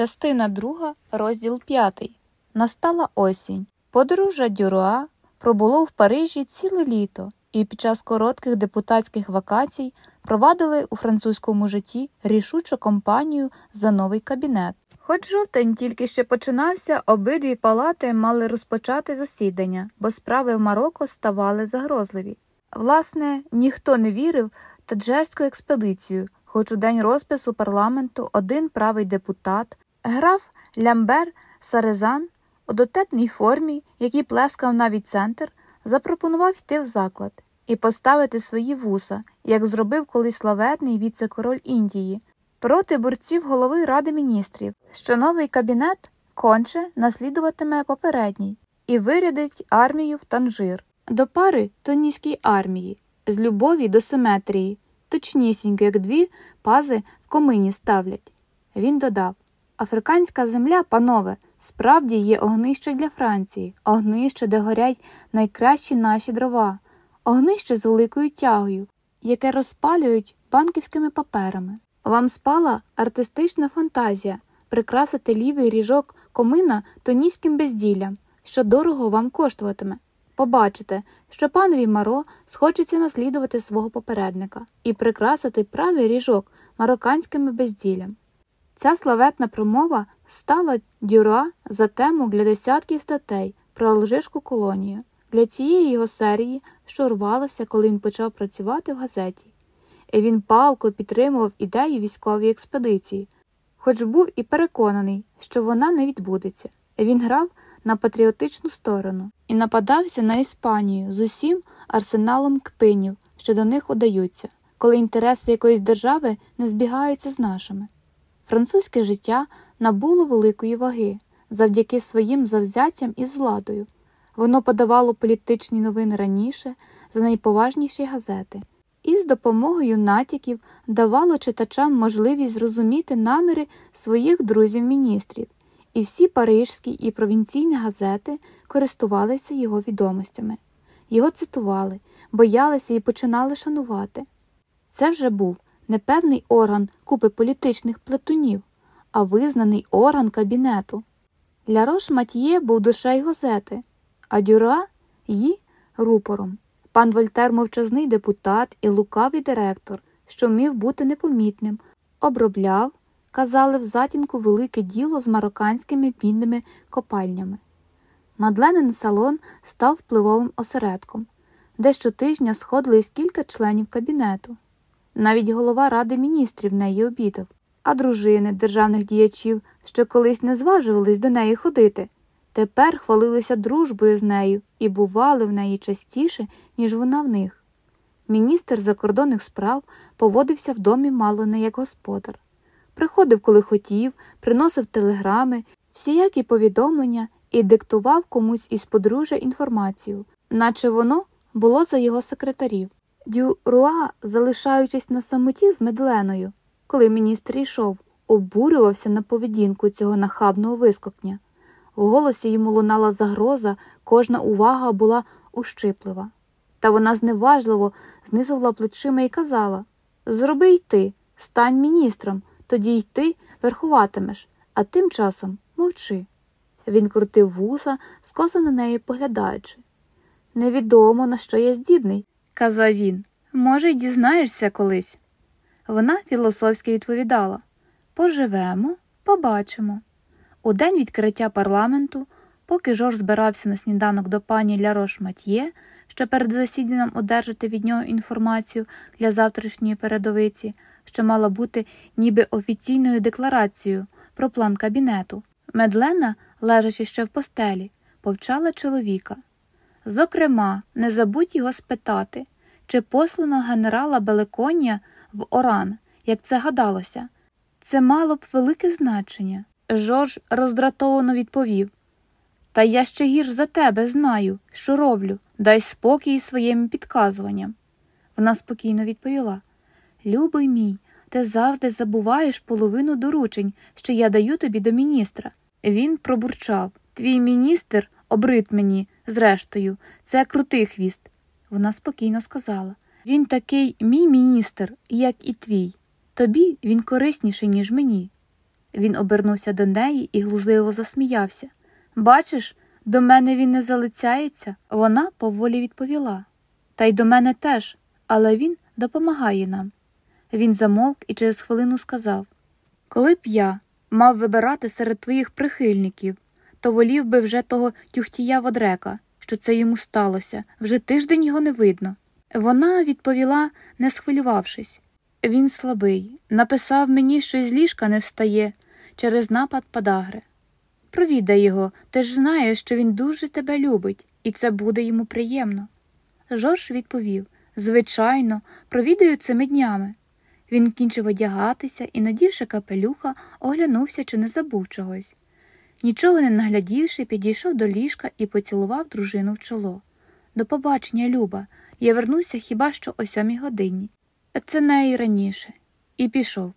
Частина 2, розділ 5. Настала осінь. Подружжя Дюруа пробуло в Парижі ціле літо і під час коротких депутатських вакацій провадили у французькому житті рішучу кампанію за новий кабінет. Хоч жовтень тільки ще починався, обидві палати мали розпочати засідання, бо справи в Марокко ставали загрозливі. Власне, ніхто не вірив таджерську експедицію, хоч у день розпису парламенту один правий депутат, граф Лямбер Сарезан у дотепній формі, який плескав навіть центр, запропонував йти в заклад і поставити свої вуса, як зробив колись славетний віце-король Індії, проти борців голови Ради міністрів, що новий кабінет конче наслідуватиме попередній і вирядить армію в Танжир до пари тоніській армії, з любові до симетрії, точнісінько, як дві пази в комині ставлять. Він додав Африканська земля, панове, справді є огнище для Франції, огнище, де горять найкращі наші дрова, огнище з великою тягою, яке розпалюють банківськими паперами. Вам спала артистична фантазія прикрасити лівий ріжок комина тоніським безділлям, що дорого вам коштуватиме. Побачите, що панові Маро схочеться наслідувати свого попередника і прикрасити правий ріжок марокканськими безділлям. Ця славетна промова стала дюра за тему для десятків статей про Алжирську колонію, для цієї його серії, що рвалася, коли він почав працювати в газеті. І він палко підтримував ідею військової експедиції, хоч був і переконаний, що вона не відбудеться. Він грав на патріотичну сторону і нападався на Іспанію з усім арсеналом кпинів, що до них удаються, коли інтереси якоїсь держави не збігаються з нашими. Французьке життя набуло великої ваги завдяки своїм завзяттям із владою. Воно подавало політичні новини раніше за найповажніші газети і з допомогою натяків давало читачам можливість зрозуміти наміри своїх друзів-міністрів, і всі парижські і провінційні газети користувалися його відомостями, його цитували, боялися і починали шанувати. Це вже був не певний орган купи політичних плетунів, а визнаний орган кабінету. Ля Рош Матьє був душею газети, а Дюра її рупором. Пан Вольтер мовчазний депутат і лукавий директор, що вмів бути непомітним, обробляв, казали в затінку велике діло з марокканськими бідними копальнями. Мадленин салон став впливовим осередком, де щотижня сходились кілька членів кабінету. Навіть голова Ради міністрів неї обідав, а дружини державних діячів, що колись не зважувались до неї ходити, тепер хвалилися дружбою з нею і бували в неї частіше, ніж вона в них. Міністр закордонних справ поводився в домі мало не як господар. Приходив, коли хотів, приносив телеграми, всіякі повідомлення і диктував комусь із подружжя інформацію, наче воно було за його секретарів. Дюруа, залишаючись на самоті з медленою, коли міністр йшов, обурювався на поведінку цього нахабного вискокня. В голосі йому лунала загроза, кожна увага була ущиплива. Та вона зневажливо знизувала плечима і казала Зроби й ти, стань міністром, тоді й ти верхуватимеш, а тим часом мовчи. Він крутив вуса, скоса на неї поглядаючи. Невідомо, на що я здібний, казав він. Може, й дізнаєшся колись. Вона філософськи відповідала Поживемо, побачимо. У день відкриття парламенту, поки Жорж збирався на сніданок до пані Лярош Матьє, що перед засіданням одержати від нього інформацію для завтрашньої передовиці, що мала бути ніби офіційною декларацією про план кабінету, Медлена, лежачи ще в постелі, повчала чоловіка. Зокрема, не забудь його спитати, чи послано генерала Белеконія в Оран, як це гадалося. Це мало б велике значення. Жорж роздратовано відповів Та я ще гірш за тебе знаю, що роблю, дай спокій своїм підказуванням. Вона спокійно відповіла Любий мій, ти завжди забуваєш половину доручень, що я даю тобі до міністра. Він пробурчав Твій міністр обрит мені, зрештою, це крутий хвіст. Вона спокійно сказала Він такий мій міністр, як і твій. Тобі він корисніший, ніж мені. Він обернувся до неї і глузливо засміявся. Бачиш, до мене він не залицяється. Вона поволі відповіла. Та й до мене теж, але він допомагає нам. Він замовк і через хвилину сказав Коли б я мав вибирати серед твоїх прихильників, то волів би вже того тюхтія водрека, що це йому сталося, вже тиждень його не видно. Вона відповіла, не схвилювавшись. Він слабий, написав мені, що із ліжка не встає через напад подагри. Провідай його, ти ж знаєш, що він дуже тебе любить, і це буде йому приємно. Жорж відповів Звичайно, провідаю цими днями. Він кінчив одягатися і, надівши капелюха, оглянувся, чи не забув чогось. Нічого не наглядівши, підійшов до ліжка і поцілував дружину в чоло. До побачення, Люба, я вернуся хіба що о сьомій годині. Це не і пішов.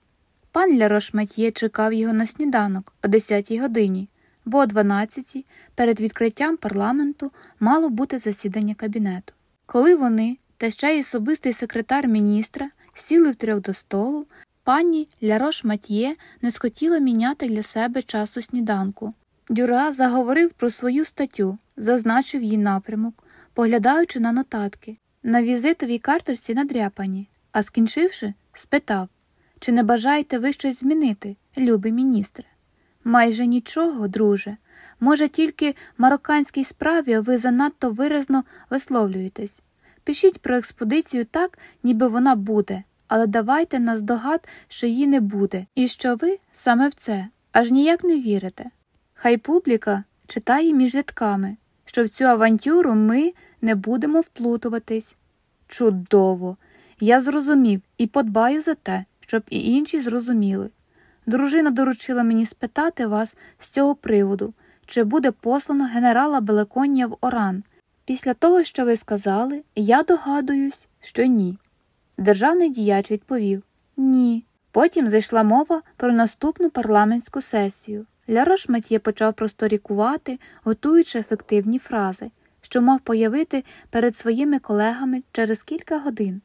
Пан Лярошматьє чекав його на сніданок о 10 годині, бо о 12 перед відкриттям парламенту мало бути засідання кабінету. Коли вони, та ще й особистий секретар міністра, сіли втрьох до столу, пані Лярош Матьє не схотіла міняти для себе часу сніданку. Дюра заговорив про свою статтю, зазначив її напрямок, поглядаючи на нотатки, на візитовій карточці надряпані, а скінчивши, спитав чи не бажаєте ви щось змінити, любий міністре? Майже нічого, друже. Може, тільки в марокканській справі ви занадто виразно висловлюєтесь. Пишіть про експедицію так, ніби вона буде, але давайте на здогад, що її не буде, і що ви саме в це аж ніяк не вірите. Хай публіка читає між рядками, що в цю авантюру ми не будемо вплутуватись. Чудово! Я зрозумів і подбаю за те, щоб і інші зрозуміли. Дружина доручила мені спитати вас з цього приводу, чи буде послано генерала Белеконня в Оран. Після того, що ви сказали, я догадуюсь, що ні. Державний діяч відповів Ні. Потім зайшла мова про наступну парламентську сесію. Лярош Матьє почав просторікувати, готуючи ефективні фрази, що мав появити перед своїми колегами через кілька годин.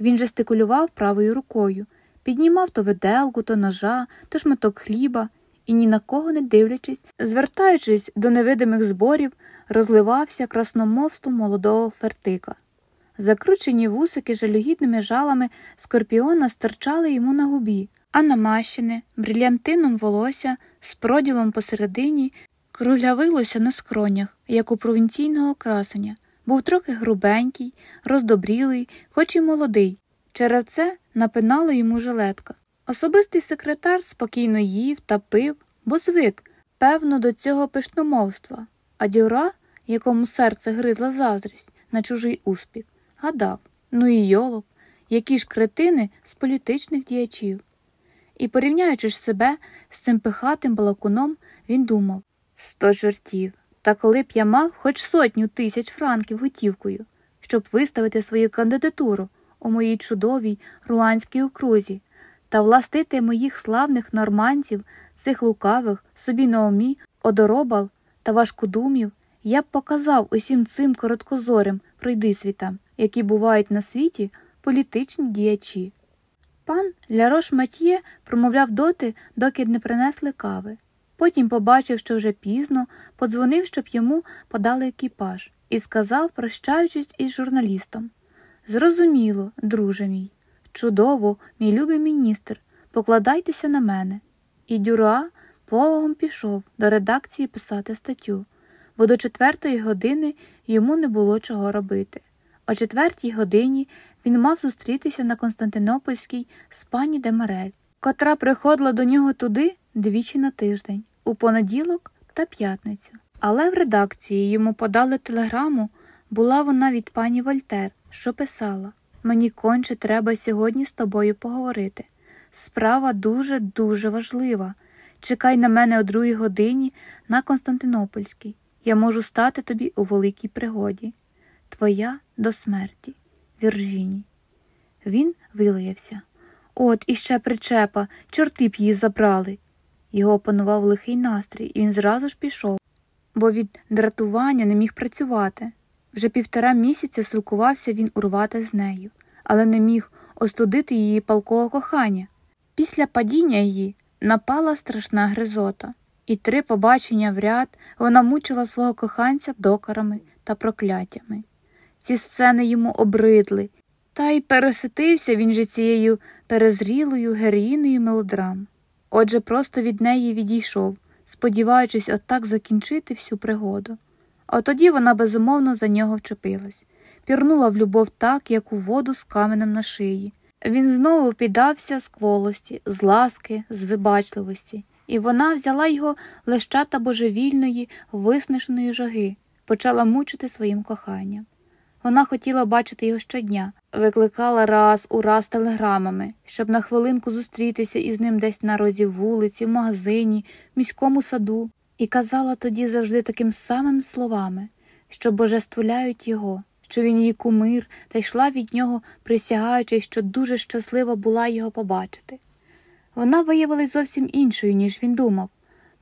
Він жестикулював правою рукою, піднімав то виделку, то ножа, то шматок хліба і, ні на кого не дивлячись, звертаючись до невидимих зборів, розливався красномовством молодого фертика. Закручені вусики жалюгідними жалами скорпіона стирчали йому на губі, а намащене брилянтином волосся з проділом посередині круглявилося на скронях, як у провінційного красення. Був трохи грубенький, роздобрілий, хоч і молодий. Через це напинала йому жилетка. Особистий секретар спокійно їв та пив, бо звик, певно, до цього пишномовства, а дюра, якому серце гризла заздрість на чужий успіх, гадав ну і йолоп, які ж кретини з політичних діячів. І, порівняючи ж себе з цим пихатим балакуном, він думав сто чортів. Та коли б я мав хоч сотню тисяч франків готівкою, щоб виставити свою кандидатуру у моїй чудовій руанській окрузі та властити моїх славних норманців, цих лукавих, собі на умі, одоробал та важкодумів, я б показав усім цим короткозорим пройдисвітам, які бувають на світі політичні діячі. Пан Лярош Матьє промовляв доти, доки не принесли кави. Потім побачив, що вже пізно, подзвонив, щоб йому подали екіпаж, і сказав, прощаючись із журналістом Зрозуміло, друже мій, чудово, мій любий міністр, покладайтеся на мене. І Дюруа повагом пішов до редакції писати статтю, бо до четвертої години йому не було чого робити. О четвертій годині він мав зустрітися на Константинопольській з пані Демарель, котра приходила до нього туди двічі на тиждень, у понеділок та п'ятницю. Але в редакції йому подали телеграму, була вона від пані Вольтер, що писала Мені конче треба сьогодні з тобою поговорити. Справа дуже дуже важлива. Чекай на мене о другій годині на Константинопольській. Я можу стати тобі у великій пригоді. Твоя до смерті, Віржіні. Він вилаявся. От іще причепа, чорти б її забрали. Його опанував лихий настрій, і він зразу ж пішов, бо від дратування не міг працювати. Вже півтора місяця силкувався він урвати з нею, але не міг остудити її палкого кохання. Після падіння її напала страшна гризота, і три побачення в ряд вона мучила свого коханця докарами та прокляттями. Ці сцени йому обридли, та й переситився він же цією перезрілою героїною мелодрам. Отже, просто від неї відійшов, сподіваючись отак закінчити всю пригоду. А тоді вона безумовно за нього вчепилась, пірнула в любов так, як у воду з каменем на шиї. Він знову піддався з кволості, з ласки, з вибачливості, і вона взяла його лещата божевільної, виснаженої жаги, почала мучити своїм коханням. Вона хотіла бачити його щодня, викликала раз у раз телеграмами, щоб на хвилинку зустрітися із ним десь на розі вулиці, в магазині, в міському саду, і казала тоді завжди таким самим словами, що божествуляють його, що він її кумир, та йшла від нього, присягаючи, що дуже щаслива була його побачити. Вона виявилась зовсім іншою, ніж він думав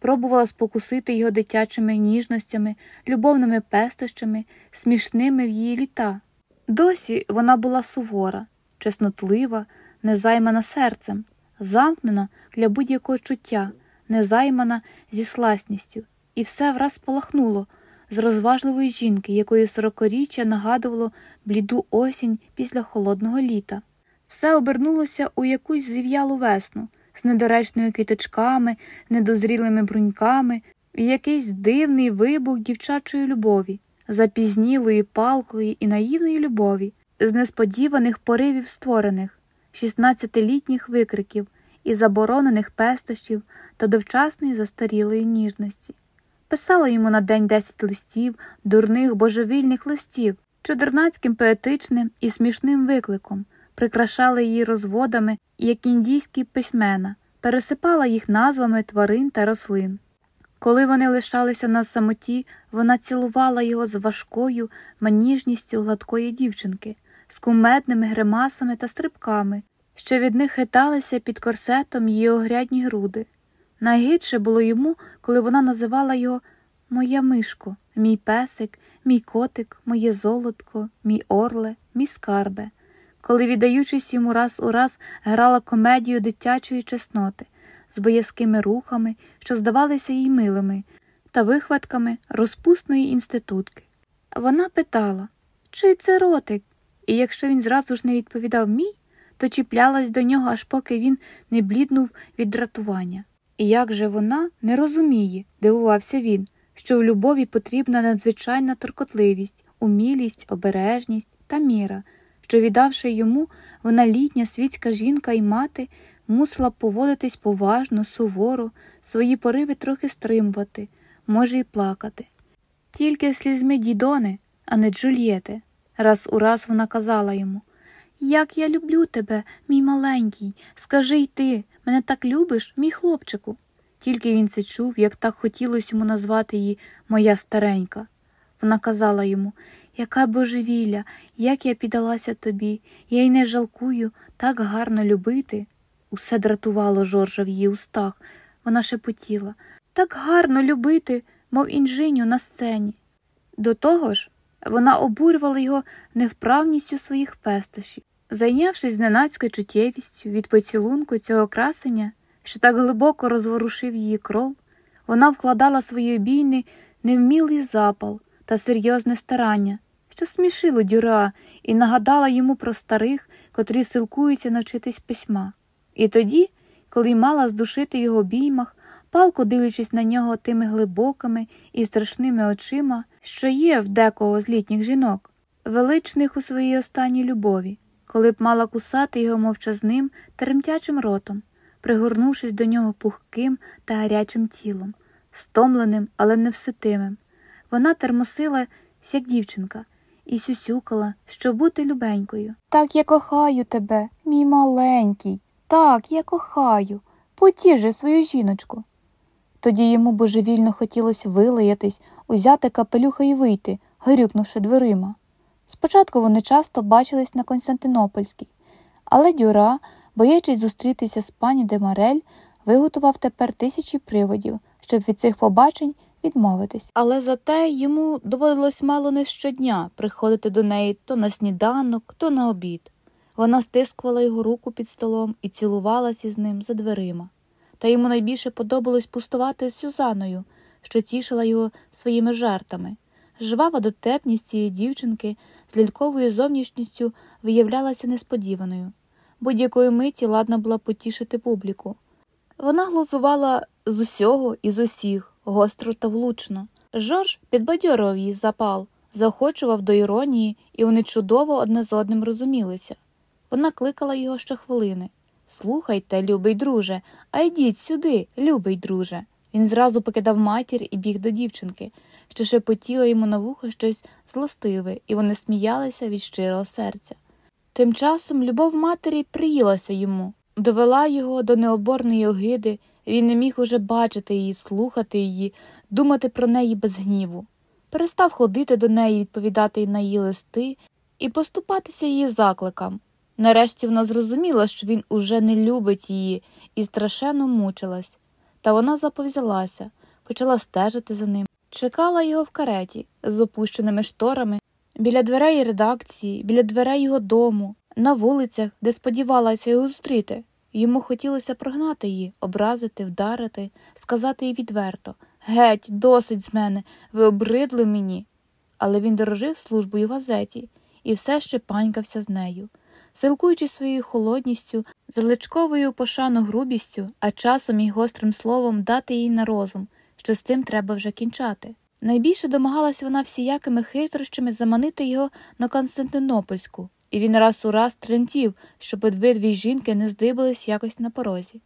пробувала спокусити його дитячими ніжностями, любовними пестощами, смішними в її літа. Досі вона була сувора, чеснотлива, незаймана серцем, замкнена для будь-якого чуття, незаймана зі сласністю, і все враз полахнуло з розважливої жінки, якої сорокоріччя нагадувало бліду осінь після холодного літа. Все обернулося у якусь зів'ялу весну з недоречними квіточками, недозрілими бруньками, і якийсь дивний вибух дівчачої любові, запізнілої, палкої і наївної любові, з несподіваних поривів створених, шістнадцятилітніх викриків і заборонених пестощів та довчасної застарілої ніжності. Писала йому на день десять листів, дурних божевільних листів, чудернацьким поетичним і смішним викликом прикрашала її розводами, як індійські письмена, пересипала їх назвами тварин та рослин. Коли вони лишалися на самоті, вона цілувала його з важкою маніжністю гладкої дівчинки, з кумедними гримасами та стрибками, що від них хиталися під корсетом її огрядні груди. Найгидше було йому, коли вона називала його Моя мишко, мій песик, мій котик, моє золотко, мій орле, мій скарбе коли, віддаючись йому раз у раз, грала комедію дитячої чесноти з боязкими рухами, що здавалися їй милими, та вихватками розпусної інститутки. Вона питала, чий це ротик, і якщо він зразу ж не відповідав мій, то чіплялась до нього, аж поки він не бліднув від дратування. І як же вона не розуміє, дивувався він, що в любові потрібна надзвичайна торкотливість, умілість, обережність та міра що, віддавши йому, вона літня світська жінка і мати, мусила поводитись поважно, суворо, свої пориви трохи стримувати, може, й плакати. Тільки слізьми дідони, а не Джульєти. Раз у раз вона казала йому Як я люблю тебе, мій маленький, скажи й ти, мене так любиш, мій хлопчику. Тільки він це чув, як так хотілося йому назвати її моя старенька. Вона казала йому яка божевілля, як я піддалася тобі, я й не жалкую так гарно любити. Усе дратувало Жоржа в її устах. Вона шепотіла так гарно любити, мов інжиню на сцені. До того ж, вона обурювала його невправністю своїх пестощів. Зайнявшись зненацька чуттєвістю від поцілунку цього красення, що так глибоко розворушив її кров, вона вкладала свої обійни невмілий запал та серйозне старання, що смішило Дюра і нагадала йому про старих, котрі силкуються навчитись письма. І тоді, коли мала здушити в його обіймах, палко дивлячись на нього тими глибокими і страшними очима, що є в декого з літніх жінок, величних у своїй останній любові, коли б мала кусати його мовчазним теремтячим ротом, пригорнувшись до нього пухким та гарячим тілом, стомленим, але невситимим. Вона термосила, як дівчинка, і сюсюкала, щоб бути любенькою. Так я кохаю тебе, мій маленький, так я кохаю. Потіж свою жіночку. Тоді йому божевільно хотілося вилаятись, узяти капелюха і вийти, грюкнувши дверима. Спочатку вони часто бачились на Константинопольській, але Дюра, боячись зустрітися з пані Демарель, виготував тепер тисячі приводів, щоб від цих побачень відмовитись. Але зате йому доводилось мало не щодня приходити до неї то на сніданок, то на обід. Вона стискувала його руку під столом і цілувалася з ним за дверима. та йому найбільше подобалось пустувати з Сюзаною, що тішила його своїми жартами. Жвава дотепність цієї дівчинки з ляльковою зовнішністю виявлялася несподіваною. Будь-якої миті ладна була потішити публіку. Вона глузувала з усього і з усіх, гостро та влучно. Жорж підбадьорував її запал, заохочував до іронії, і вони чудово одне з одним розумілися. Вона кликала його щохвилини. Слухайте, любий друже, а йдіть сюди, любий друже. Він зразу покидав матір і біг до дівчинки, що шепотіла йому на вухо щось злостиве, і вони сміялися від щирого серця. Тим часом любов матері приїлася йому, довела його до необорної огиди, він не міг уже бачити її, слухати її, думати про неї без гніву. Перестав ходити до неї, відповідати на її листи і поступатися її закликам. Нарешті вона зрозуміла, що він уже не любить її і страшенно мучилась. Та вона заповзялася, почала стежити за ним, чекала його в кареті з опущеними шторами, біля дверей редакції, біля дверей його дому, на вулицях, де сподівалася його зустріти. Йому хотілося прогнати її, образити, вдарити, сказати їй відверто Геть, досить з мене, ви обридли мені. Але він дорожив службою в газеті і все ще панькався з нею силкуючи своєю холодністю, заличковою пошану грубістю, а часом і гострим словом дати їй на розум, що з цим треба вже кінчати. Найбільше домагалась вона всіякими хитрощами заманити його на Константинопольську, і він раз у раз тремтів, щоб обидві жінки не здибались якось на порозі.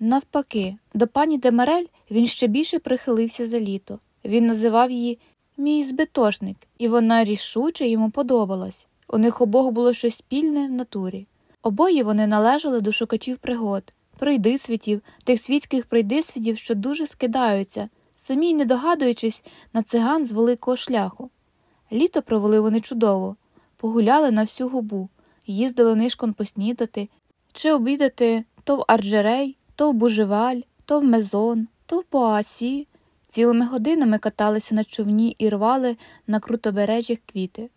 Навпаки, до пані Демарель він ще більше прихилився за літо. Він називав її мій збитошник, і вона рішуче йому подобалась. У них обох було щось спільне в натурі. Обоє вони належали до шукачів пригод, пройдисвітів, тих світських пройдисвітів, що дуже скидаються, самі не догадуючись на циган з великого шляху. Літо провели вони чудово, погуляли на всю губу, їздили нишком поснідати чи обідати то в Арджерей, то в Бужеваль, то в Мезон, то в Поасі. Цілими годинами каталися на човні і рвали на крутобережжях квіти.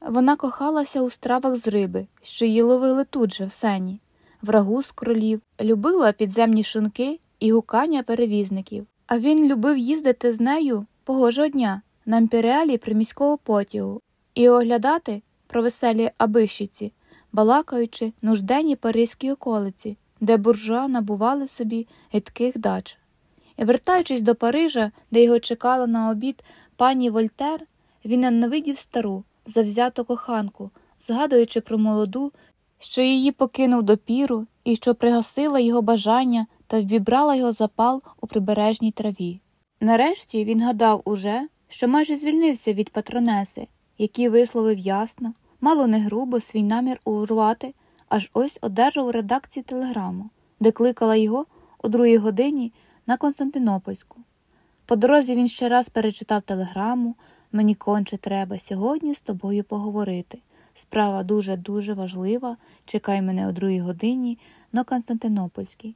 Вона кохалася у стравах з риби, що її ловили тут же, в сені, врагу з кролів, любила підземні шинки і гукання перевізників. А він любив їздити з нею погожого дня на імперіалі приміського потягу і оглядати про веселі абищиці, балакаючи нужденні паризькі околиці, де буржуа набували собі гидких дач. І вертаючись до Парижа, де його чекала на обід пані Вольтер, він ненавидів стару завзяту коханку, згадуючи про молоду, що її покинув допіру і що пригасила його бажання та ввібрала його запал у прибережній траві. Нарешті він гадав уже, що майже звільнився від патронеси, який висловив ясно, мало не грубо свій намір урвати, аж ось одержав у редакції телеграму, де кликала його о другій годині на Константинопольську. По дорозі він ще раз перечитав телеграму, Мені конче треба сьогодні з тобою поговорити. Справа дуже-дуже важлива. Чекай мене о другій годині на Константинопольській.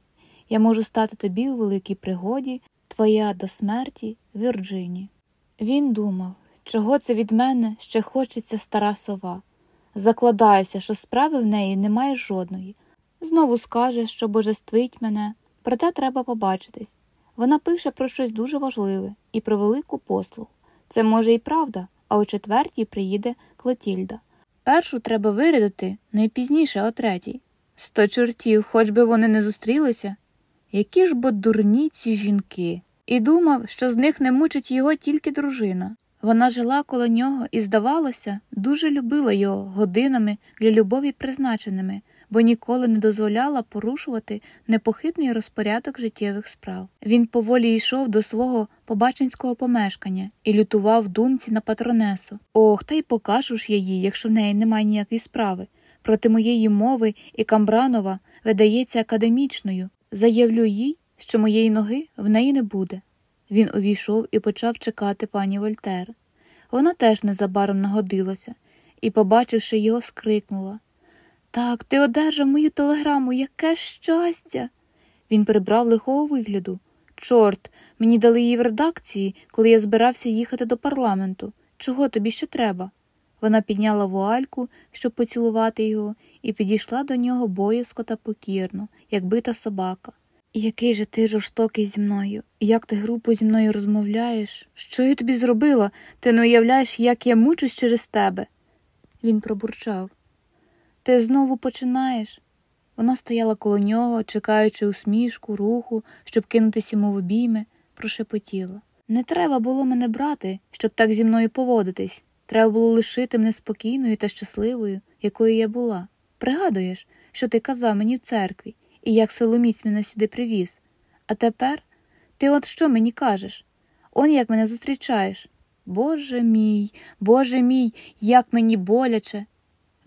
Я можу стати тобі у великій пригоді, твоя до смерті Вірджині. Він думав, чого це від мене ще хочеться стара сова. Закладаюся, що справи в неї немає жодної. Знову скаже, що божествить мене, проте треба побачитись. Вона пише про щось дуже важливе і про велику послугу. Це може і правда, а о четвертій приїде Клотільда. Першу треба вирядити найпізніше о третій. Сто чортів, хоч би вони не зустрілися. Які ж бо дурні ці жінки. І думав, що з них не мучить його тільки дружина. Вона жила коло нього і, здавалося, дуже любила його годинами для любові призначеними бо ніколи не дозволяла порушувати непохитний розпорядок життєвих справ. Він поволі йшов до свого побаченського помешкання і лютував думці на патронесу. Ох, та й покажу ж я якщо в неї немає ніякої справи. Проти моєї мови і Камбранова видається академічною. Заявлю їй, що моєї ноги в неї не буде. Він увійшов і почав чекати пані Вольтер. Вона теж незабаром нагодилася і, побачивши його, скрикнула так, ти одержав мою телеграму, яке щастя. Він прибрав лихого вигляду. Чорт, мені дали її в редакції, коли я збирався їхати до парламенту. Чого тобі ще треба? Вона підняла вуальку, щоб поцілувати його, і підійшла до нього боязко та покірно, як бита собака. Який же ти жорстокий зі мною, як ти грубо зі мною розмовляєш? Що я тобі зробила? Ти не уявляєш, як я мучусь через тебе. Він пробурчав. Ти знову починаєш. Вона стояла коло нього, чекаючи усмішку, руху, щоб кинутись йому в обійми, прошепотіла. Не треба було мене брати, щоб так зі мною поводитись. Треба було лишити мене спокійною та щасливою, якою я була. Пригадуєш, що ти казав мені в церкві і як силоміць мене сюди привіз. А тепер ти от що мені кажеш? Он як мене зустрічаєш. Боже мій, Боже мій, як мені боляче.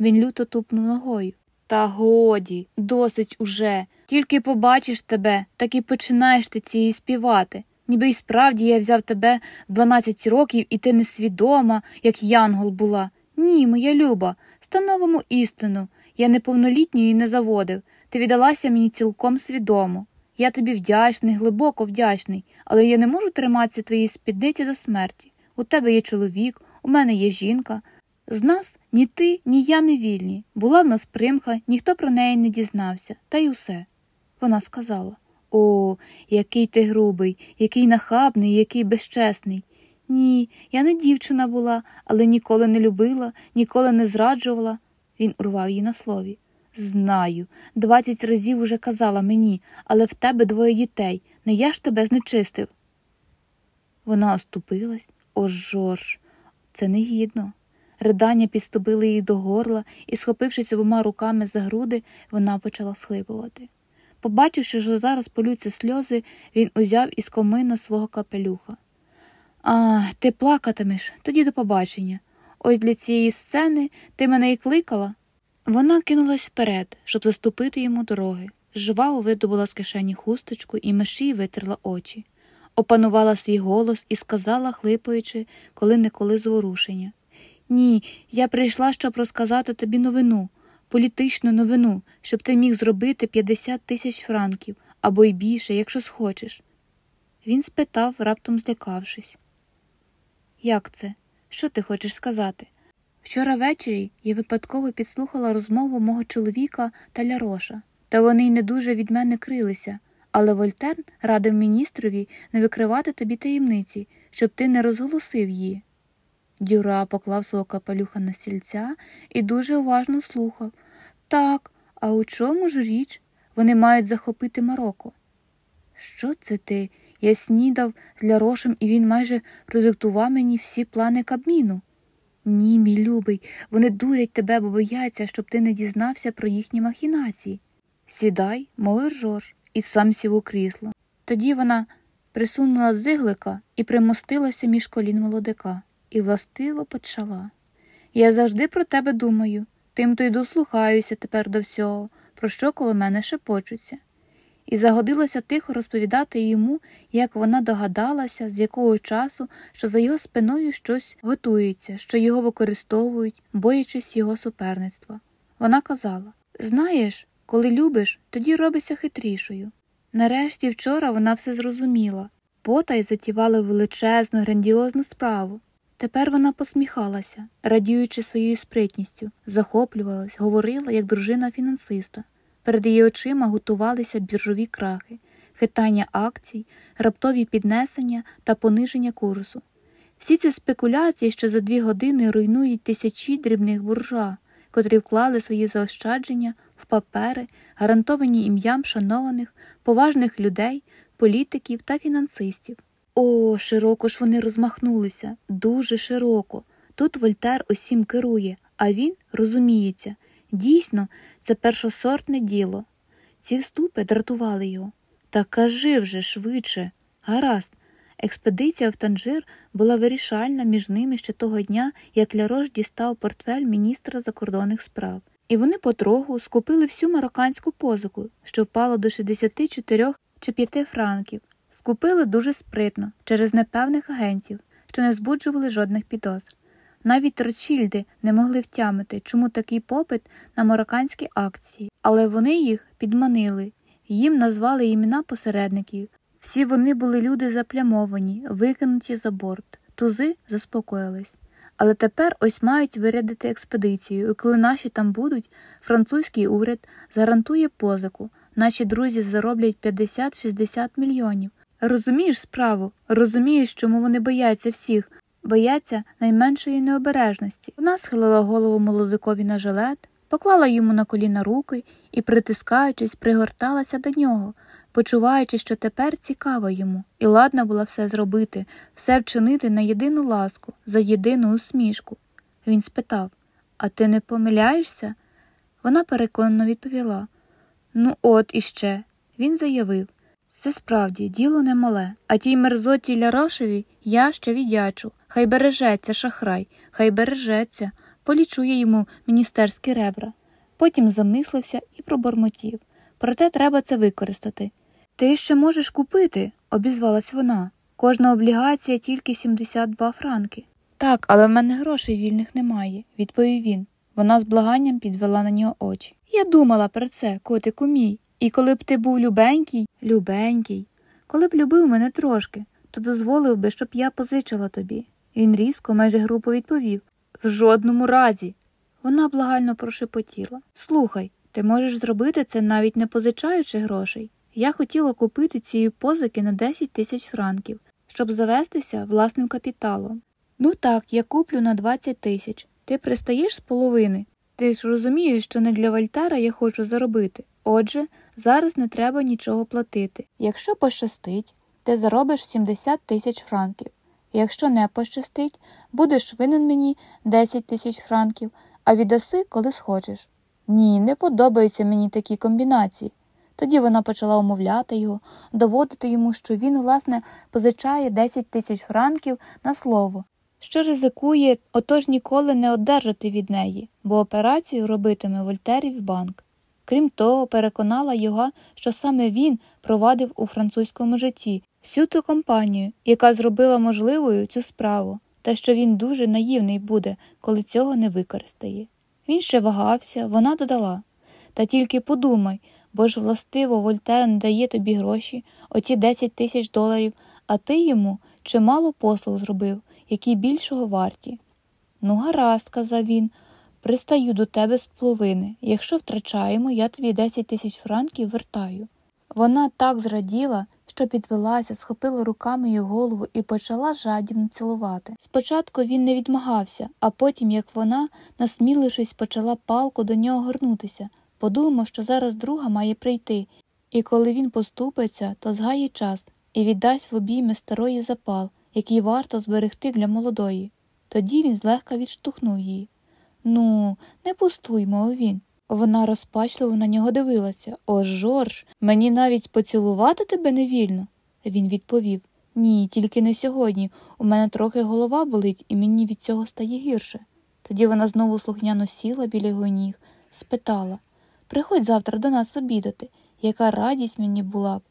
Він люто тупнув ногою. Та годі, досить уже. Тільки побачиш тебе, так і починаєш ти цієї співати. Ніби й справді я взяв тебе в 12 років, і ти несвідома, як янгол була. Ні, моя люба, становимо істину. Я неповнолітньою не заводив. Ти віддалася мені цілком свідомо. Я тобі вдячний, глибоко вдячний, але я не можу триматися твоїй спідниці до смерті. У тебе є чоловік, у мене є жінка. З нас ні ти, ні я не вільні. Була в нас примха, ніхто про неї не дізнався, та й усе. Вона сказала О, який ти грубий, який нахабний, який безчесний. Ні, я не дівчина була, але ніколи не любила, ніколи не зраджувала. Він урвав її на слові. Знаю, двадцять разів уже казала мені, але в тебе двоє дітей, не я ж тебе знечистив. Вона оступилась. О, Жорж, це негідно. Ридання підступили їй до горла, і, схопившись обома руками за груди, вона почала схлипувати. Побачивши, що зараз полються сльози, він узяв із комина свого капелюха. А, ти плакатимеш, тоді до побачення. Ось для цієї сцени ти мене і кликала. Вона кинулась вперед, щоб заступити йому дороги. Жваво видобула з кишені хусточку і меші витерла очі, опанувала свій голос і сказала, хлипаючи, коли неколи зворушення. Ні, я прийшла, щоб розказати тобі новину, політичну новину, щоб ти міг зробити 50 тисяч франків або й більше, якщо схочеш. Він спитав, раптом злякавшись. Як це? Що ти хочеш сказати? Вчора ввечері я випадково підслухала розмову мого чоловіка та Ляроша, та вони й не дуже від мене крилися, але Вольтерн радив міністрові не викривати тобі таємниці, щоб ти не розголосив її. Дюра поклав свого капелюха на стільця і дуже уважно слухав. Так, а у чому ж річ? Вони мають захопити Марокко. Що це ти? Я снідав з Лярошем, і він майже продиктував мені всі плани Кабміну. Ні, мій любий, вони дурять тебе, бо бояться, щоб ти не дізнався про їхні махінації. Сідай, мовив Жорж, і сам сів у крісло. Тоді вона присунула зиглика і примостилася між колін молодика і властиво почала. Я завжди про тебе думаю, тим то й дослухаюся тепер до всього, про що коло мене шепочуться. І загодилася тихо розповідати йому, як вона догадалася, з якого часу, що за його спиною щось готується, що його використовують, боячись його суперництва. Вона казала Знаєш, коли любиш, тоді робишся хитрішою. Нарешті вчора вона все зрозуміла. Потай затівали величезну, грандіозну справу. Тепер вона посміхалася, радіючи своєю спритністю, захоплювалась, говорила, як дружина фінансиста. Перед її очима готувалися біржові крахи, хитання акцій, раптові піднесення та пониження курсу. Всі ці спекуляції, що за дві години руйнують тисячі дрібних буржуа, котрі вклали свої заощадження в папери, гарантовані ім'ям шанованих, поважних людей, політиків та фінансистів. О, широко ж вони розмахнулися, дуже широко. Тут Вольтер усім керує, а він розуміється. Дійсно, це першосортне діло. Ці вступи дратували його. Та кажи вже швидше. Гаразд. Експедиція в Танжир була вирішальна між ними ще того дня, як Лярош дістав портфель міністра закордонних справ. І вони потроху скупили всю марокканську позику, що впало до 64 чи 5 франків. Скупили дуже спритно, через непевних агентів, що не збуджували жодних підозр. Навіть Ротшільди не могли втямити, чому такий попит на марокканські акції, але вони їх підманили, їм назвали імена посередників. Всі вони були люди заплямовані, викинуті за борт, тузи заспокоїлись. Але тепер ось мають вирядити експедицію, і коли наші там будуть, французький уряд гарантує позику Наші друзі зароблять 50-60 мільйонів. Розумієш справу, розумієш, чому вони бояться всіх, бояться найменшої необережності. Вона схилила голову молодикові на жилет, поклала йому на коліна руки і, притискаючись, пригорталася до нього, почуваючи, що тепер цікаво йому, і ладна була все зробити, все вчинити на єдину ласку, за єдину усмішку. Він спитав А ти не помиляєшся? Вона переконано відповіла Ну, от іще. Він заявив це справді діло немале, а тій мерзоті Лярошеві я ще віддячу. Хай бережеться, шахрай, хай бережеться, полічує йому міністерські ребра. Потім замислився і пробормотів. Проте треба це використати. Ти ще можеш купити, обізвалась вона. Кожна облігація тільки 72 франки. Так, але в мене грошей вільних немає, відповів він. Вона з благанням підвела на нього очі. Я думала про це, котику мій, і коли б ти був любенький, любенький, коли б любив мене трошки, то дозволив би, щоб я позичила тобі. Він різко, майже грубо відповів В жодному разі. Вона благально прошепотіла Слухай, ти можеш зробити це навіть не позичаючи грошей. Я хотіла купити цієї позики на 10 тисяч франків, щоб завестися власним капіталом. Ну так, я куплю на 20 тисяч. Ти пристаєш з половини. Ти ж розумієш, що не для Вольтера я хочу заробити. Отже, зараз не треба нічого платити. Якщо пощастить, ти заробиш 70 тисяч франків. Якщо не пощастить, будеш винен мені 10 тисяч франків, а віддаси, коли схочеш. Ні, не подобаються мені такі комбінації. Тоді вона почала умовляти його, доводити йому, що він, власне, позичає 10 тисяч франків на слово, що ризикує отож ніколи не одержати від неї, бо операцію робитиме Вольтерів банк. Крім того, переконала його, що саме він провадив у французькому житті всю ту компанію, яка зробила можливою цю справу, та що він дуже наївний буде, коли цього не використає. Він ще вагався, вона додала Та тільки подумай, бо ж властиво Вольтер дає тобі гроші, оті 10 тисяч доларів, а ти йому чимало послуг зробив, які більшого варті. Ну, гаразд, сказав він, пристаю до тебе з половини. Якщо втрачаємо, я тобі 10 тисяч франків вертаю. Вона так зраділа, що підвелася, схопила руками його голову і почала жадібно цілувати. Спочатку він не відмагався, а потім, як вона, насмілившись, почала палко до нього горнутися, подумав, що зараз друга має прийти, і коли він поступиться, то згає час і віддасть в обійми старої запал, який варто зберегти для молодої. Тоді він злегка відштовхнув її. Ну, не пустуй, мов він. Вона розпачливо на нього дивилася. О, Жорж, мені навіть поцілувати тебе не вільно. Він відповів Ні, тільки не сьогодні. У мене трохи голова болить, і мені від цього стає гірше. Тоді вона знову слухняно сіла біля його ніг, спитала Приходь завтра до нас обідати, яка радість мені була б.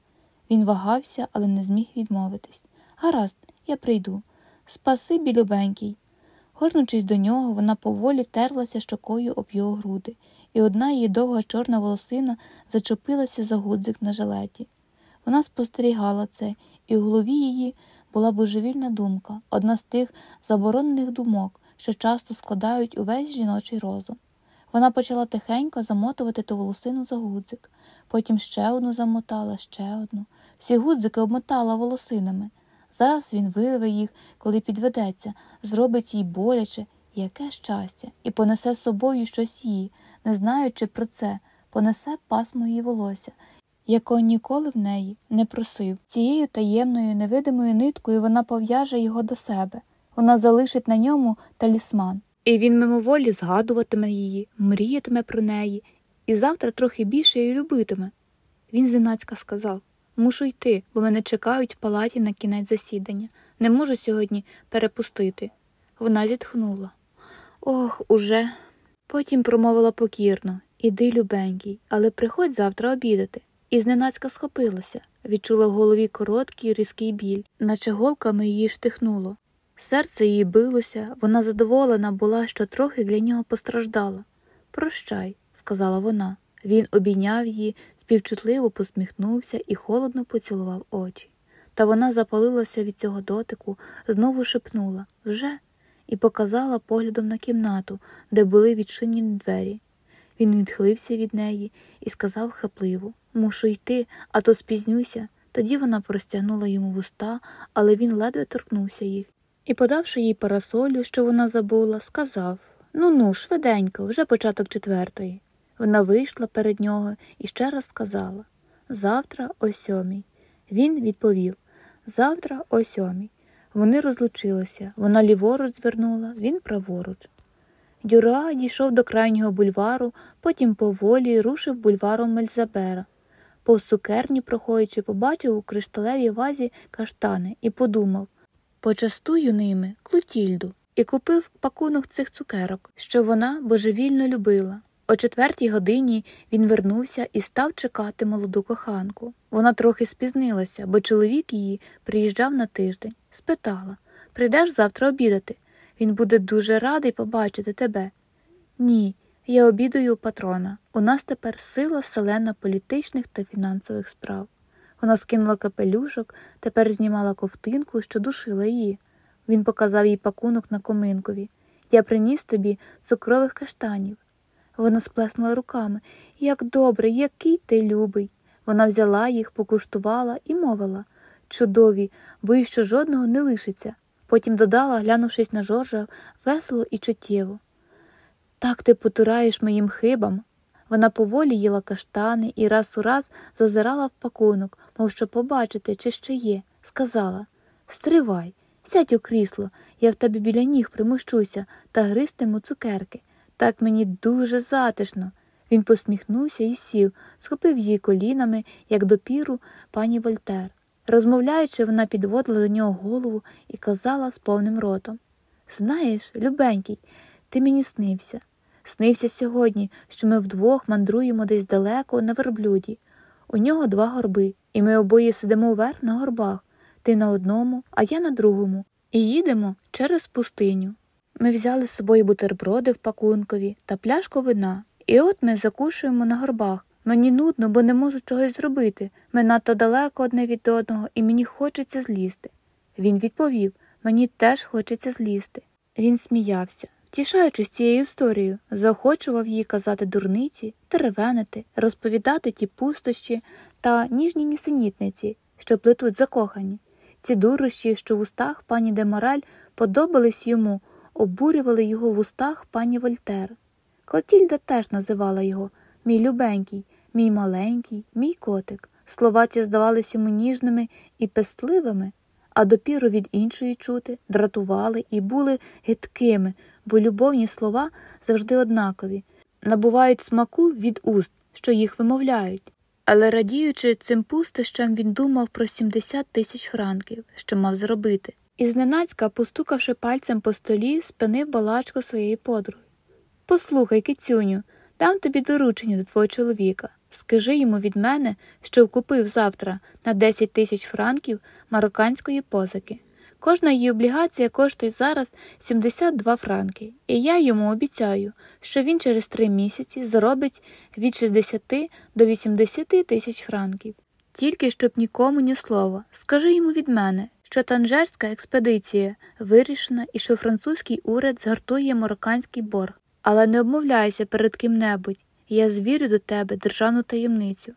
Він вагався, але не зміг відмовитись. Гаразд, я прийду. Спасибі, любенький. Горнучись до нього, вона поволі терлася щокою об його груди, і одна її довга чорна волосина зачепилася за гудзик на жилеті. Вона спостерігала це, і у голові її була божевільна думка, одна з тих заборонених думок, що часто складають увесь жіночий розум. Вона почала тихенько замотувати ту волосину за гудзик, потім ще одну замотала, ще одну. Всі гудзики обмотала волосинами. Зараз він вирве їх, коли підведеться, зробить їй боляче, яке щастя, і понесе з собою щось її, не знаючи про це, понесе пасмо її волосся, якого ніколи в неї не просив. Цією таємною невидимою ниткою вона пов'яже його до себе, вона залишить на ньому талісман, і він мимоволі згадуватиме її, мріятиме про неї, і завтра трохи більше її любитиме. Він зенацька сказав Мушу йти, бо мене чекають в палаті на кінець засідання. Не можу сьогодні перепустити. Вона зітхнула. Ох, уже. Потім промовила покірно Іди, любенький, але приходь завтра обідати. І зненацька схопилася, відчула в голові короткий різкий біль, наче голками її штихнуло. Серце її билося, вона задоволена була, що трохи для нього постраждала. Прощай, сказала вона. Він обійняв її, співчутливо посміхнувся і холодно поцілував очі. Та вона запалилася від цього дотику, знову шепнула вже і показала поглядом на кімнату, де були відчинені двері. Він відхилився від неї і сказав хапливо Мушу йти, а то спізнюся. Тоді вона простягнула йому вуста, але він ледве торкнувся їх. І, подавши їй парасолю, що вона забула, сказав Ну ну, швиденько, вже початок четвертої. Вона вийшла перед нього і ще раз сказала Завтра о сьомій. Він відповів Завтра о сьомій. Вони розлучилися. Вона ліворуч звернула, він праворуч. Дюра дійшов до крайнього бульвару, потім поволі рушив бульваром Мельзабера. Повз цукерні, проходячи, побачив у кришталевій вазі каштани і подумав почастую ними Клотільду, і купив пакунок цих цукерок, що вона божевільно любила. О четвертій годині він вернувся і став чекати молоду коханку. Вона трохи спізнилася, бо чоловік її приїжджав на тиждень. Спитала Прийдеш завтра обідати? Він буде дуже радий побачити тебе. Ні, я обідаю у патрона. У нас тепер сила селена політичних та фінансових справ. Вона скинула капелюшок, тепер знімала ковтинку, що душила її. Він показав їй пакунок на коминкові. Я приніс тобі цукрових каштанів. Вона сплеснула руками. Як добре, який ти любий. Вона взяла їх, покуштувала і мовила чудові, боюсь, що жодного не лишиться. Потім додала, глянувшись на Жоржа, весело і чуттєво. Так ти потураєш моїм хибам. Вона поволі їла каштани і раз у раз зазирала в пакунок, мов що побачити, чи ще є. Сказала Стривай, сядь у крісло, я в тебе біля ніг примущуся та гристиму цукерки. Так мені дуже затишно. Він посміхнувся і сів, схопив її колінами, як допіру пані Вольтер. Розмовляючи, вона підводила до нього голову і казала з повним ротом Знаєш, любенький, ти мені снився. Снився сьогодні, що ми вдвох мандруємо десь далеко на верблюді. У нього два горби, і ми обоє сидимо вверх на горбах, ти на одному, а я на другому, і їдемо через пустиню. Ми взяли з собою бутерброди в пакункові та пляшку вина, і от ми закушуємо на горбах. Мені нудно, бо не можу чогось зробити. Ми надто далеко одне від одного, і мені хочеться злізти. Він відповів мені теж хочеться злізти. Він сміявся, тішаючись цією історією, заохочував її казати дурниці, теревенити, розповідати ті пустощі та ніжні нісенітниці, що плетуть закохані. Ці дурощі, що в устах пані Демораль подобались йому, обурювали його в устах пані Вольтер. Клотільда теж називала його мій любенький, мій маленький, мій котик. Слова ці здавались йому ніжними і пестливими, а допіру від іншої чути, дратували і були гидкими, бо любовні слова завжди однакові, набувають смаку від уст, що їх вимовляють. Але радіючи цим пустощам, він думав про 70 тисяч франків, що мав зробити, і зненацька, постукавши пальцем по столі, спинив балачку своєї подруги. Послухай, кицюню, дам тобі доручення до твого чоловіка. Скажи йому від мене, що купив завтра на 10 тисяч франків марокканської позики. Кожна її облігація коштує зараз 72 франки, і я йому обіцяю, що він через три місяці заробить від 60 до 80 тисяч франків. Тільки щоб нікому ні слова. Скажи йому від мене, що танжерська експедиція вирішена і що французький уряд згартує марокканський борг. Але не обмовляйся перед ким-небудь, я звірю до тебе державну таємницю.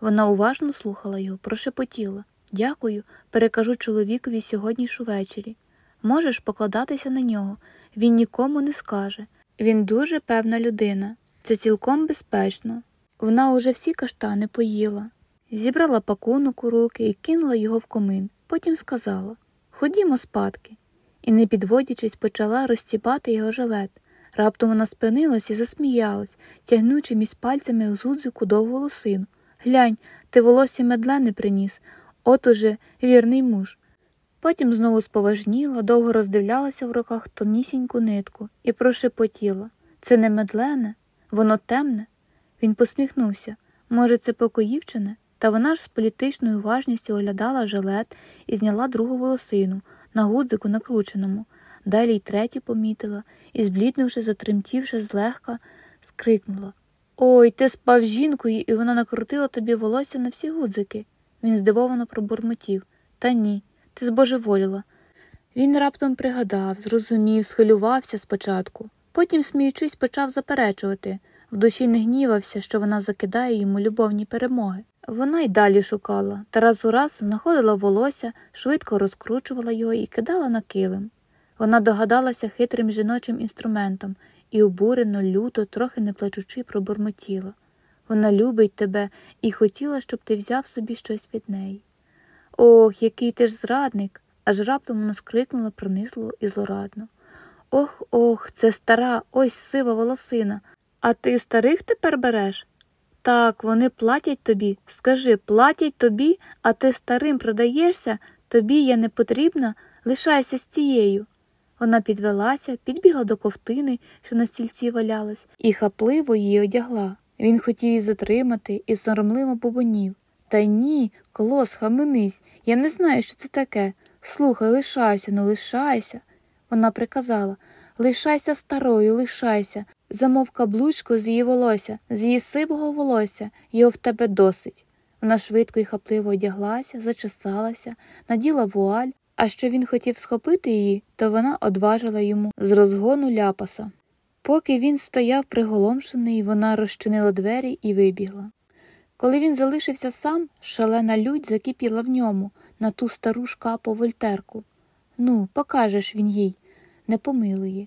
Вона уважно слухала його, прошепотіла. Дякую, перекажу чоловікові сьогодні ж увечері. Можеш покладатися на нього, він нікому не скаже. Він дуже певна людина, це цілком безпечно. Вона уже всі каштани поїла, зібрала пакунок у руки і кинула його в комин. Потім сказала Ходімо спадки. І, не підводячись, почала розціпати його жилет. Раптом вона спинилась і засміялась, тягнучи між пальцями з гудзику довгу лосину. Глянь, ти волосся медла не приніс, от уже вірний муж. Потім знову споважніла, довго роздивлялася в руках тонісіньку нитку і прошепотіла це не медлене, воно темне. Він посміхнувся. Може, це покоївчине? Та вона ж з політичною уважністю оглядала жилет і зняла другу волосину на гудзику накрученому. Далі й третю помітила і, збліднувши, затремтівши злегка, скрикнула Ой, ти спав жінкою, і вона накрутила тобі волосся на всі гудзики. Він здивовано пробурмотів. Та ні, ти збожеволіла. Він раптом пригадав, зрозумів, схвилювався спочатку. Потім, сміючись, почав заперечувати в душі не гнівався, що вона закидає йому любовні перемоги. Вона й далі шукала, та раз у раз знаходила волосся, швидко розкручувала його і кидала на килим. Вона догадалася хитрим жіночим інструментом і обурено, люто, трохи не плачучи, пробурмотіла. Вона любить тебе і хотіла, щоб ти взяв собі щось від неї. Ох, який ти ж зрадник. аж раптом вона скрикнула пронизливо і злорадно. Ох, ох, це стара, ось сива волосина. А ти старих тепер береш? Так, вони платять тобі. Скажи, платять тобі, а ти старим продаєшся, тобі я не потрібна, лишайся з цією. Вона підвелася, підбігла до ковтини, що на стільці валялась, і хапливо її одягла. Він хотів її затримати і соромливо бубонів. Та ні, колос, хаменись, я не знаю, що це таке. Слухай, лишайся, ну лишайся. Вона приказала лишайся старою, лишайся, замов каблучку з її волосся, з її сивого волосся, його в тебе досить. Вона швидко і хапливо одяглася, зачесалася, наділа вуаль, а що він хотів схопити її, то вона одважила йому з розгону ляпаса. Поки він стояв приголомшений, вона розчинила двері і вибігла. Коли він залишився сам, шалена лють закипіла в ньому на ту стару шкапу вольтерку. Ну, покажеш він їй, не помилує.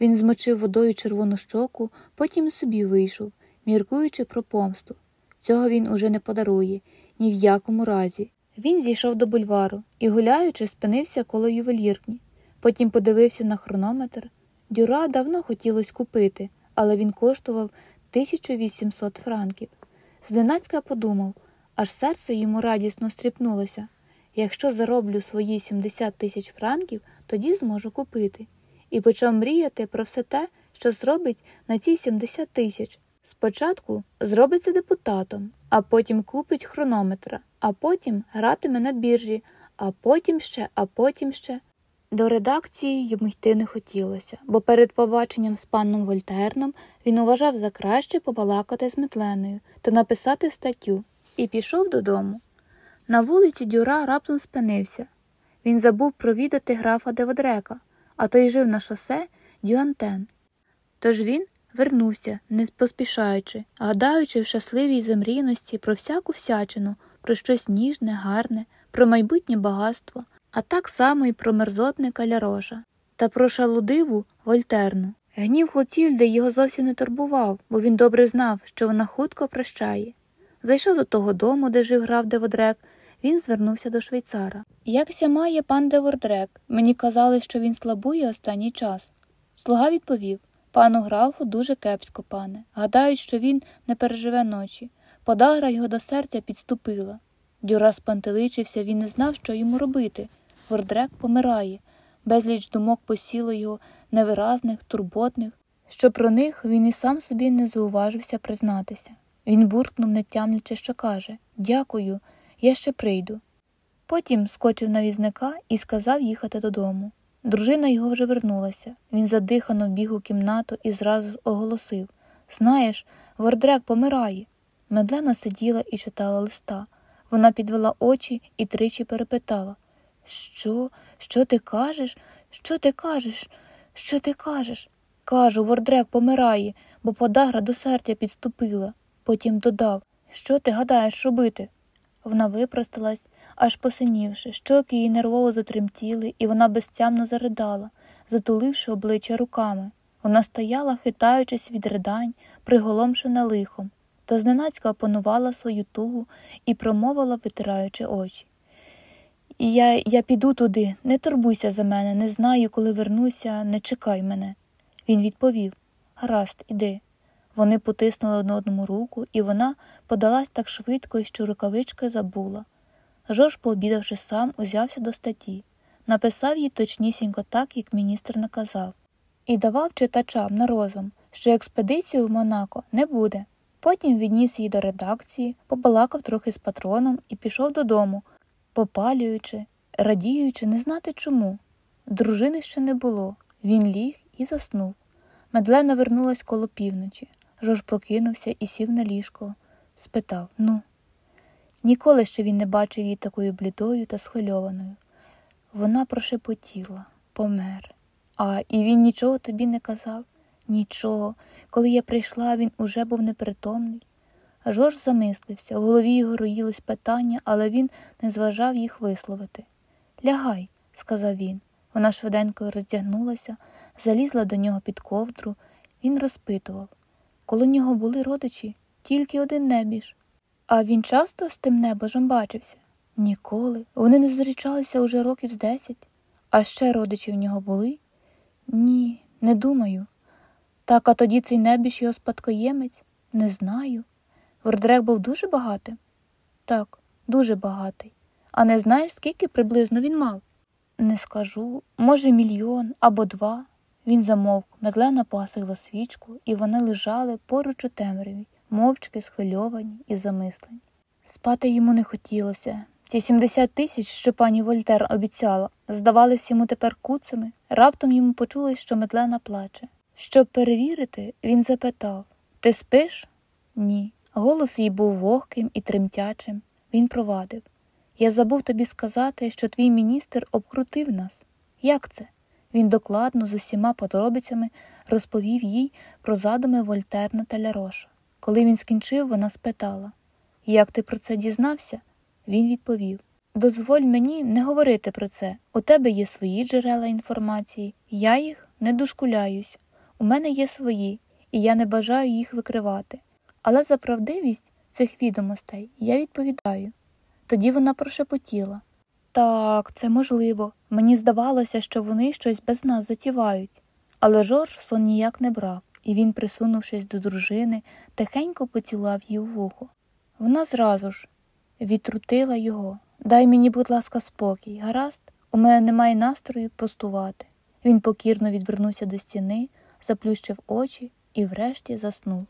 Він змочив водою червону щоку, потім собі вийшов, міркуючи про помсту. Цього він уже не подарує, ні в якому разі. Він зійшов до бульвару і, гуляючи, спинився коло ювелірні. Потім подивився на хронометр. Дюра давно хотілося купити, але він коштував 1800 франків. Зненацька подумав, аж серце йому радісно стріпнулося. Якщо зароблю свої 70 тисяч франків, тоді зможу купити. І почав мріяти про все те, що зробить на ці 70 тисяч. Спочатку зробиться депутатом, а потім купить хронометра, а потім гратиме на біржі, а потім ще, а потім ще. До редакції йому йти не хотілося, бо перед побаченням з паном Вольтерном він уважав за краще побалакати з Метленою та написати статтю і пішов додому. На вулиці Дюра раптом спинився. Він забув провідати графа Деводрека, а той жив на шосе Дюантен. Тож він вернувся, не поспішаючи, гадаючи в щасливій замрійності про всяку всячину, про щось ніжне, гарне, про майбутнє багатство, а так само і про мерзотника Ляроша та про шалудиву Вольтерну. Гнів Клотільди його зовсім не турбував, бо він добре знав, що вона хутко прощає. Зайшов до того дому, де жив граф Деводрек, він звернувся до швейцара. Якся має пан Девордрек? Мені казали, що він слабує останній час. Слуга відповів пану графу дуже кепсько, пане. Гадають, що він не переживе ночі. Подагра його до серця підступила. Дюра спантеличився, він не знав, що йому робити. Вордрек помирає. Безліч думок посіло його невиразних, турботних, що про них він і сам собі не зауважився признатися. Він буркнув, не тямлячи, що каже Дякую, я ще прийду. Потім скочив на візника і сказав їхати додому. Дружина його вже вернулася. Він задихано біг у кімнату і зразу оголосив Знаєш, Вордрек помирає. Медлена сиділа і читала листа. Вона підвела очі і тричі перепитала Що? Що ти кажеш? Що ти кажеш? Що ти кажеш? Кажу, Вордрек помирає, бо подагра до серця підступила. Потім додав Що ти гадаєш робити? Вона випросталась, аж посинівши, щоки її нервово затремтіли, і вона безтямно заридала, затуливши обличчя руками. Вона стояла, хитаючись від ридань, приголомшена лихом, та зненацька опанувала свою тугу і промовила, витираючи очі. Я я піду туди, не турбуйся за мене, не знаю, коли вернуся, не чекай мене. Він відповів Гаразд, іди. Вони потиснули одну одному руку, і вона подалась так швидко, що рукавички забула. Жорж, пообідавши сам, узявся до статті, написав їй точнісінько так, як міністр наказав, і давав читачам на розум, що експедиції в Монако не буде. Потім відніс її до редакції, побалакав трохи з патроном і пішов додому, попалюючи, радіючи, не знати чому. Дружини ще не було. Він ліг і заснув. Медлена вернулась коло півночі. Жорж прокинувся і сів на ліжко, спитав Ну. Ніколи ще він не бачив її такою блідою та схвильованою. Вона прошепотіла, помер. А і він нічого тобі не казав? Нічого. Коли я прийшла, він уже був непритомний. Жорж замислився, в голові його роїлись питання, але він не зважав їх висловити. Лягай, сказав він. Вона швиденько роздягнулася, залізла до нього під ковдру. Він розпитував. Коло нього були родичі, тільки один небіж. А він часто з тим небожем бачився? Ніколи. Вони не зустрічалися уже років з десять. А ще родичі в нього були? Ні, не думаю. Так, а тоді цей небіж його спадкоємець? Не знаю. Вордрек був дуже багатим? Так, дуже багатий. А не знаєш, скільки приблизно він мав? Не скажу, може, мільйон або два. Він замовк, медлена погасила свічку, і вони лежали поруч у темряві, мовчки схвильовані і замислені. Спати йому не хотілося. Ті 70 тисяч, що пані Вольтер обіцяла, здавались йому тепер куцами, раптом йому почулось, що медлена плаче. Щоб перевірити, він запитав Ти спиш? Ні. Голос їй був вогким і тремтячим. Він провадив Я забув тобі сказати, що твій міністр обкрутив нас. Як це? Він докладно з усіма подробицями розповів їй про задуми Вольтерна та Ляроша. Коли він скінчив, вона спитала Як ти про це дізнався? Він відповів Дозволь мені не говорити про це. У тебе є свої джерела інформації, я їх не дошкуляюсь. У мене є свої, і я не бажаю їх викривати. Але за правдивість цих відомостей я відповідаю. Тоді вона прошепотіла так, це можливо. Мені здавалося, що вони щось без нас затівають. Але Жорж сон ніяк не брав, і він, присунувшись до дружини, тихенько поцілав її в вухо. Вона зразу ж відтрутила його. Дай мені, будь ласка, спокій, гаразд, у мене немає настрою постувати. Він покірно відвернувся до стіни, заплющив очі і врешті заснув.